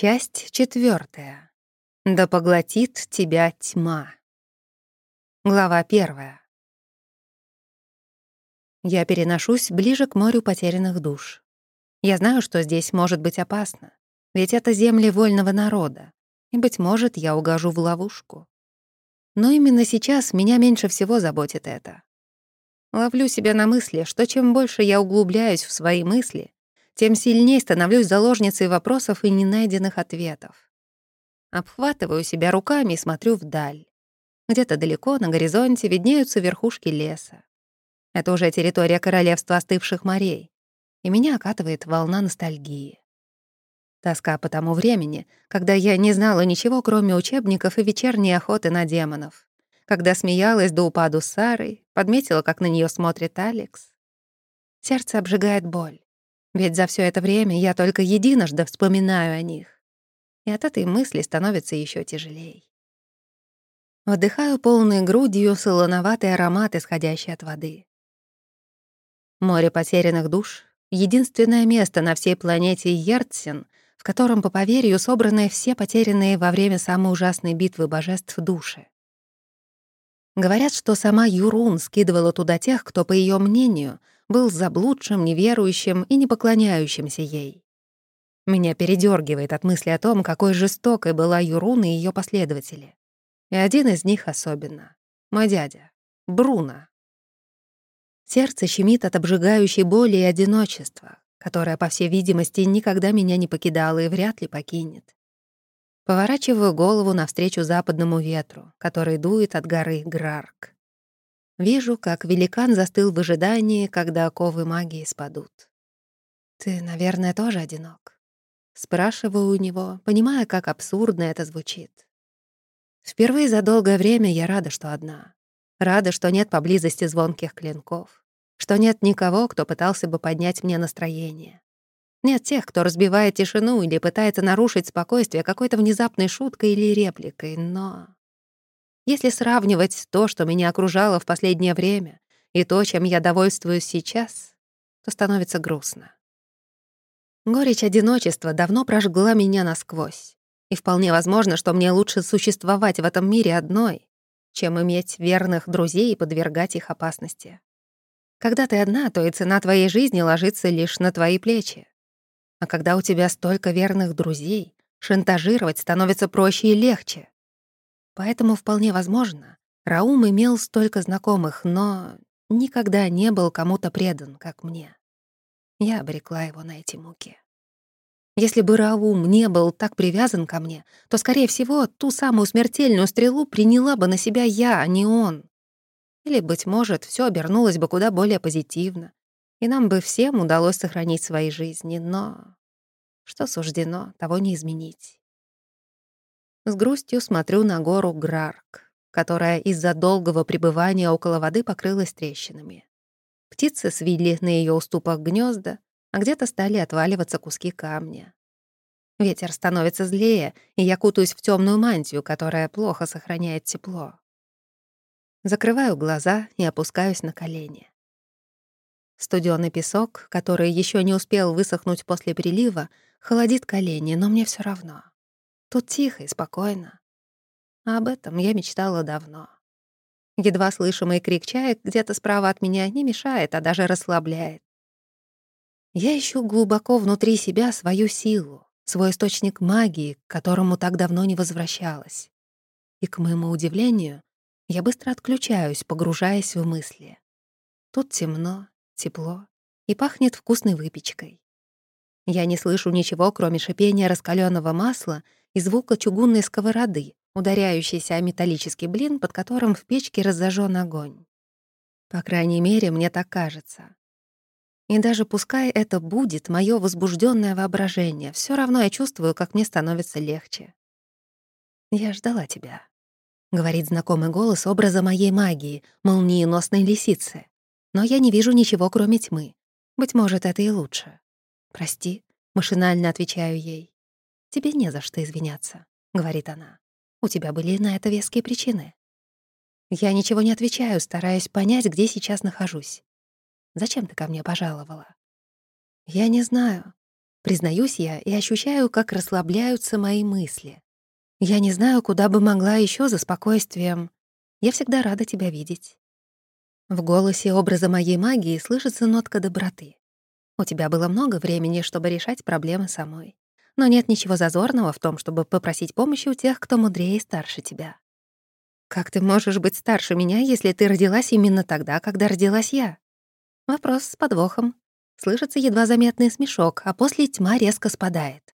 Часть четвертая. Да поглотит тебя тьма. Глава первая. Я переношусь ближе к морю потерянных душ. Я знаю, что здесь может быть опасно, ведь это земли вольного народа, и, быть может, я угожу в ловушку. Но именно сейчас меня меньше всего заботит это. Ловлю себя на мысли, что чем больше я углубляюсь в свои мысли, тем сильнее становлюсь заложницей вопросов и ненайденных ответов. Обхватываю себя руками и смотрю вдаль. Где-то далеко на горизонте виднеются верхушки леса. Это уже территория королевства остывших морей, и меня окатывает волна ностальгии. Тоска по тому времени, когда я не знала ничего, кроме учебников и вечерней охоты на демонов, когда смеялась до упаду с Сарой, подметила, как на нее смотрит Алекс. Сердце обжигает боль, ведь за все это время я только единожды вспоминаю о них, и от этой мысли становится еще тяжелее. Вдыхаю полной грудью солоноватый аромат, исходящий от воды. Море потерянных душ — единственное место на всей планете Ерцин, в котором, по поверью, собраны все потерянные во время самой ужасной битвы божеств души. Говорят, что сама Юрун скидывала туда тех, кто, по ее мнению, был заблудшим, неверующим и не поклоняющимся ей. Меня передергивает от мысли о том, какой жестокой была Юрун и ее последователи. И один из них особенно — мой дядя, Бруно. Сердце щемит от обжигающей боли и одиночества, которое, по всей видимости, никогда меня не покидало и вряд ли покинет. Поворачиваю голову навстречу западному ветру, который дует от горы Грарк. Вижу, как великан застыл в ожидании, когда оковы магии спадут. «Ты, наверное, тоже одинок?» Спрашиваю у него, понимая, как абсурдно это звучит. Впервые за долгое время я рада, что одна. Рада, что нет поблизости звонких клинков, что нет никого, кто пытался бы поднять мне настроение. Нет тех, кто разбивает тишину или пытается нарушить спокойствие какой-то внезапной шуткой или репликой, но... Если сравнивать то, что меня окружало в последнее время, и то, чем я довольствуюсь сейчас, то становится грустно. Горечь одиночества давно прожгла меня насквозь, и вполне возможно, что мне лучше существовать в этом мире одной, чем иметь верных друзей и подвергать их опасности. Когда ты одна, то и цена твоей жизни ложится лишь на твои плечи. А когда у тебя столько верных друзей, шантажировать становится проще и легче. Поэтому вполне возможно, Раум имел столько знакомых, но никогда не был кому-то предан, как мне. Я обрекла его на эти муки. Если бы Раум не был так привязан ко мне, то, скорее всего, ту самую смертельную стрелу приняла бы на себя я, а не он. Или, быть может, все обернулось бы куда более позитивно, и нам бы всем удалось сохранить свои жизни, но... Что суждено, того не изменить. С грустью смотрю на гору Грарк, которая из-за долгого пребывания около воды покрылась трещинами. Птицы свили на ее уступах гнезда, а где-то стали отваливаться куски камня. Ветер становится злее, и я кутаюсь в темную мантию, которая плохо сохраняет тепло. Закрываю глаза и опускаюсь на колени. Студёный песок, который еще не успел высохнуть после прилива, холодит колени, но мне все равно. Тут тихо и спокойно. А об этом я мечтала давно. Едва слышимый крик чаек где-то справа от меня не мешает, а даже расслабляет. Я ищу глубоко внутри себя свою силу, свой источник магии, к которому так давно не возвращалась. И, к моему удивлению, я быстро отключаюсь, погружаясь в мысли. Тут темно, тепло и пахнет вкусной выпечкой. Я не слышу ничего, кроме шипения раскаленного масла и звука чугунной сковороды, ударяющейся о металлический блин, под которым в печке разожжен огонь. По крайней мере, мне так кажется. И даже пускай это будет мое возбужденное воображение, все равно я чувствую, как мне становится легче. «Я ждала тебя», — говорит знакомый голос образа моей магии, молниеносной лисицы. Но я не вижу ничего, кроме тьмы. Быть может, это и лучше. «Прости», — машинально отвечаю ей. «Тебе не за что извиняться», — говорит она. «У тебя были на это веские причины». Я ничего не отвечаю, стараясь понять, где сейчас нахожусь. Зачем ты ко мне пожаловала?» «Я не знаю». Признаюсь я и ощущаю, как расслабляются мои мысли. Я не знаю, куда бы могла еще за спокойствием. Я всегда рада тебя видеть. В голосе образа моей магии слышится нотка доброты. У тебя было много времени, чтобы решать проблемы самой. Но нет ничего зазорного в том, чтобы попросить помощи у тех, кто мудрее и старше тебя. Как ты можешь быть старше меня, если ты родилась именно тогда, когда родилась я? Вопрос с подвохом. Слышится едва заметный смешок, а после тьма резко спадает.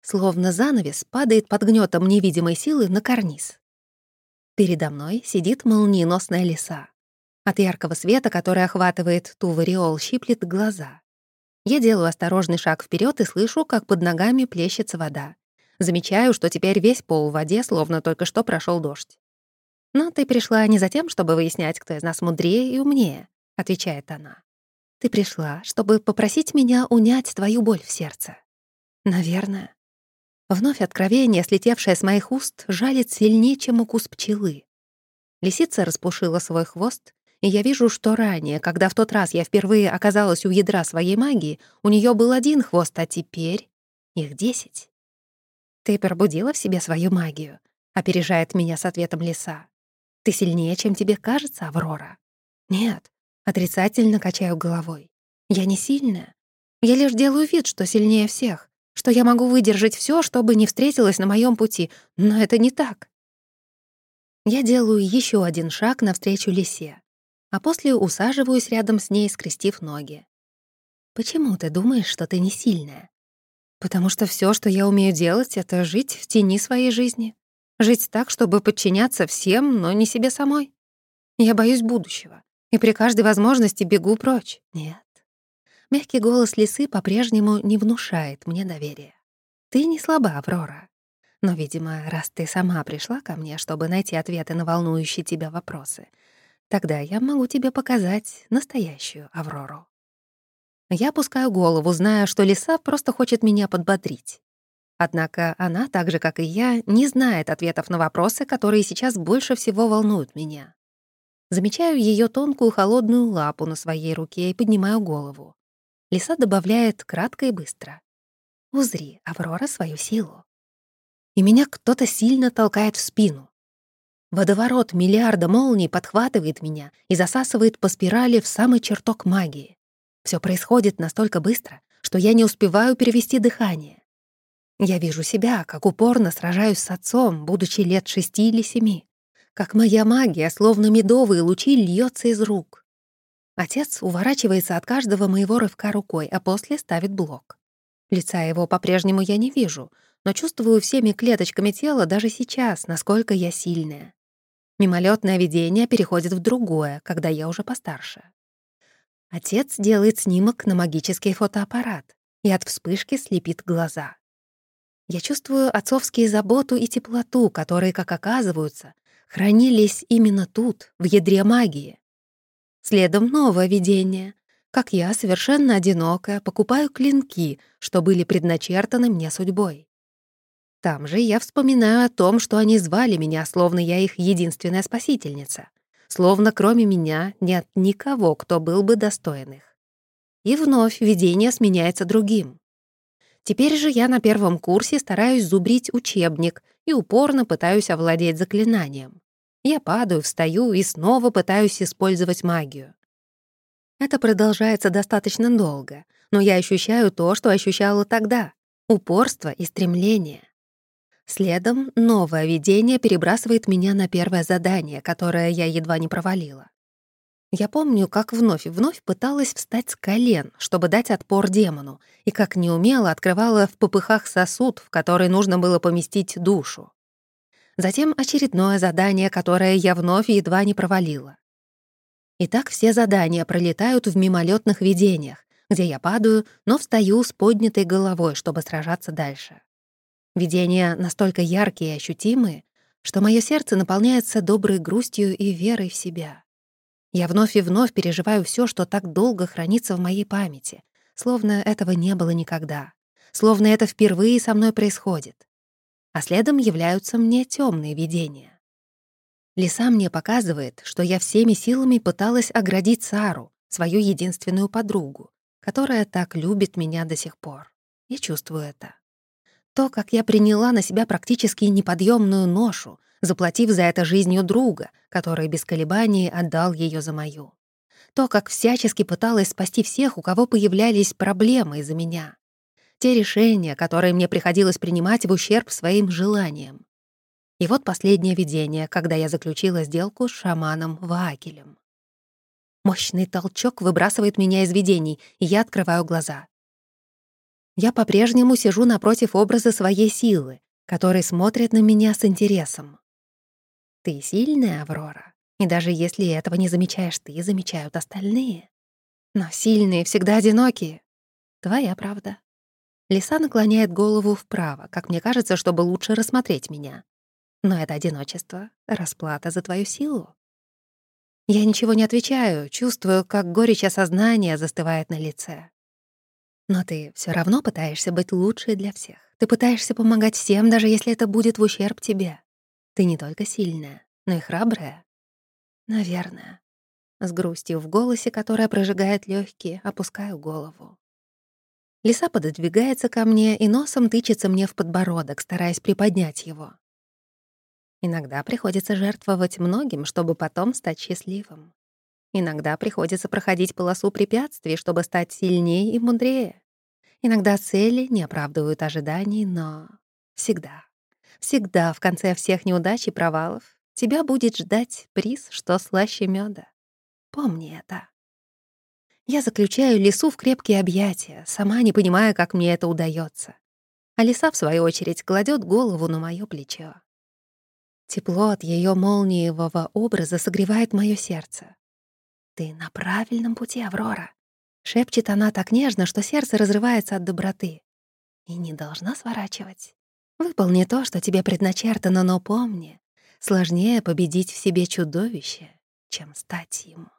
Словно занавес падает под гнетом невидимой силы на карниз. Передо мной сидит молниеносная лиса. От яркого света, который охватывает ту вариол, щиплет глаза. Я делаю осторожный шаг вперед и слышу, как под ногами плещется вода. Замечаю, что теперь весь пол в воде, словно только что прошел дождь. «Но ты пришла не за тем, чтобы выяснять, кто из нас мудрее и умнее», — отвечает она. «Ты пришла, чтобы попросить меня унять твою боль в сердце». «Наверное». Вновь откровение, слетевшее с моих уст, жалит сильнее, чем укус пчелы. Лисица распушила свой хвост, и я вижу, что ранее, когда в тот раз я впервые оказалась у ядра своей магии, у нее был один хвост, а теперь их десять. «Ты пробудила в себе свою магию», — опережает меня с ответом лиса. «Ты сильнее, чем тебе кажется, Аврора?» «Нет», — отрицательно качаю головой. «Я не сильная. Я лишь делаю вид, что сильнее всех, что я могу выдержать все, что бы ни встретилось на моем пути, но это не так». Я делаю еще один шаг навстречу лисе а после усаживаюсь рядом с ней, скрестив ноги. «Почему ты думаешь, что ты не сильная?» «Потому что все, что я умею делать, — это жить в тени своей жизни. Жить так, чтобы подчиняться всем, но не себе самой. Я боюсь будущего, и при каждой возможности бегу прочь. Нет». Мягкий голос лисы по-прежнему не внушает мне доверия. «Ты не слаба, Аврора. Но, видимо, раз ты сама пришла ко мне, чтобы найти ответы на волнующие тебя вопросы — Тогда я могу тебе показать настоящую Аврору. Я опускаю голову, зная, что лиса просто хочет меня подбодрить. Однако она, так же, как и я, не знает ответов на вопросы, которые сейчас больше всего волнуют меня. Замечаю ее тонкую холодную лапу на своей руке и поднимаю голову. Лиса добавляет кратко и быстро. «Узри, Аврора, свою силу». И меня кто-то сильно толкает в спину. Водоворот миллиарда молний подхватывает меня и засасывает по спирали в самый чертог магии. Все происходит настолько быстро, что я не успеваю перевести дыхание. Я вижу себя, как упорно сражаюсь с отцом, будучи лет шести или семи. Как моя магия, словно медовые лучи, льется из рук. Отец уворачивается от каждого моего рывка рукой, а после ставит блок. Лица его по-прежнему я не вижу, но чувствую всеми клеточками тела даже сейчас, насколько я сильная. Мимолетное видение переходит в другое, когда я уже постарше. Отец делает снимок на магический фотоаппарат и от вспышки слепит глаза. Я чувствую отцовские заботу и теплоту, которые, как оказываются, хранились именно тут, в ядре магии. Следом новое видение, как я, совершенно одинокая, покупаю клинки, что были предначертаны мне судьбой. Там же я вспоминаю о том, что они звали меня, словно я их единственная спасительница. Словно кроме меня нет никого, кто был бы достоин их. И вновь видение сменяется другим. Теперь же я на первом курсе стараюсь зубрить учебник и упорно пытаюсь овладеть заклинанием. Я падаю, встаю и снова пытаюсь использовать магию. Это продолжается достаточно долго, но я ощущаю то, что ощущала тогда — упорство и стремление. Следом новое видение перебрасывает меня на первое задание, которое я едва не провалила. Я помню, как вновь и вновь пыталась встать с колен, чтобы дать отпор демону, и как неумело открывала в попыхах сосуд, в который нужно было поместить душу. Затем очередное задание, которое я вновь едва не провалила. И так все задания пролетают в мимолетных видениях, где я падаю, но встаю с поднятой головой, чтобы сражаться дальше. Видения настолько яркие и ощутимые, что мое сердце наполняется доброй грустью и верой в себя. Я вновь и вновь переживаю все, что так долго хранится в моей памяти, словно этого не было никогда, словно это впервые со мной происходит. А следом являются мне темные видения. Лиса мне показывает, что я всеми силами пыталась оградить Сару, свою единственную подругу, которая так любит меня до сих пор. Я чувствую это. То, как я приняла на себя практически неподъемную ношу, заплатив за это жизнью друга, который без колебаний отдал ее за мою. То, как всячески пыталась спасти всех, у кого появлялись проблемы из-за меня. Те решения, которые мне приходилось принимать в ущерб своим желаниям. И вот последнее видение, когда я заключила сделку с шаманом Ваагелем. Мощный толчок выбрасывает меня из видений, и я открываю глаза. Я по-прежнему сижу напротив образа своей силы, который смотрит на меня с интересом. Ты сильная, Аврора, и даже если этого не замечаешь ты, замечают остальные. Но сильные всегда одинокие. Твоя правда. Лиса наклоняет голову вправо, как мне кажется, чтобы лучше рассмотреть меня. Но это одиночество — расплата за твою силу. Я ничего не отвечаю, чувствую, как горечь осознания застывает на лице. Но ты все равно пытаешься быть лучшей для всех. Ты пытаешься помогать всем, даже если это будет в ущерб тебе. Ты не только сильная, но и храбрая. Наверное. С грустью в голосе, которая прожигает легкие, опускаю голову. Лиса пододвигается ко мне и носом тычется мне в подбородок, стараясь приподнять его. Иногда приходится жертвовать многим, чтобы потом стать счастливым. Иногда приходится проходить полосу препятствий, чтобы стать сильнее и мудрее. Иногда цели не оправдывают ожиданий, но всегда, всегда в конце всех неудач и провалов тебя будет ждать приз, что слаще меда. Помни это. Я заключаю лису в крепкие объятия, сама не понимая, как мне это удается. А лиса, в свою очередь, кладет голову на моё плечо. Тепло от ее молниевого образа согревает мое сердце. «Ты на правильном пути, Аврора», — шепчет она так нежно, что сердце разрывается от доброты. «И не должна сворачивать. Выполни то, что тебе предначертано, но помни, сложнее победить в себе чудовище, чем стать ему».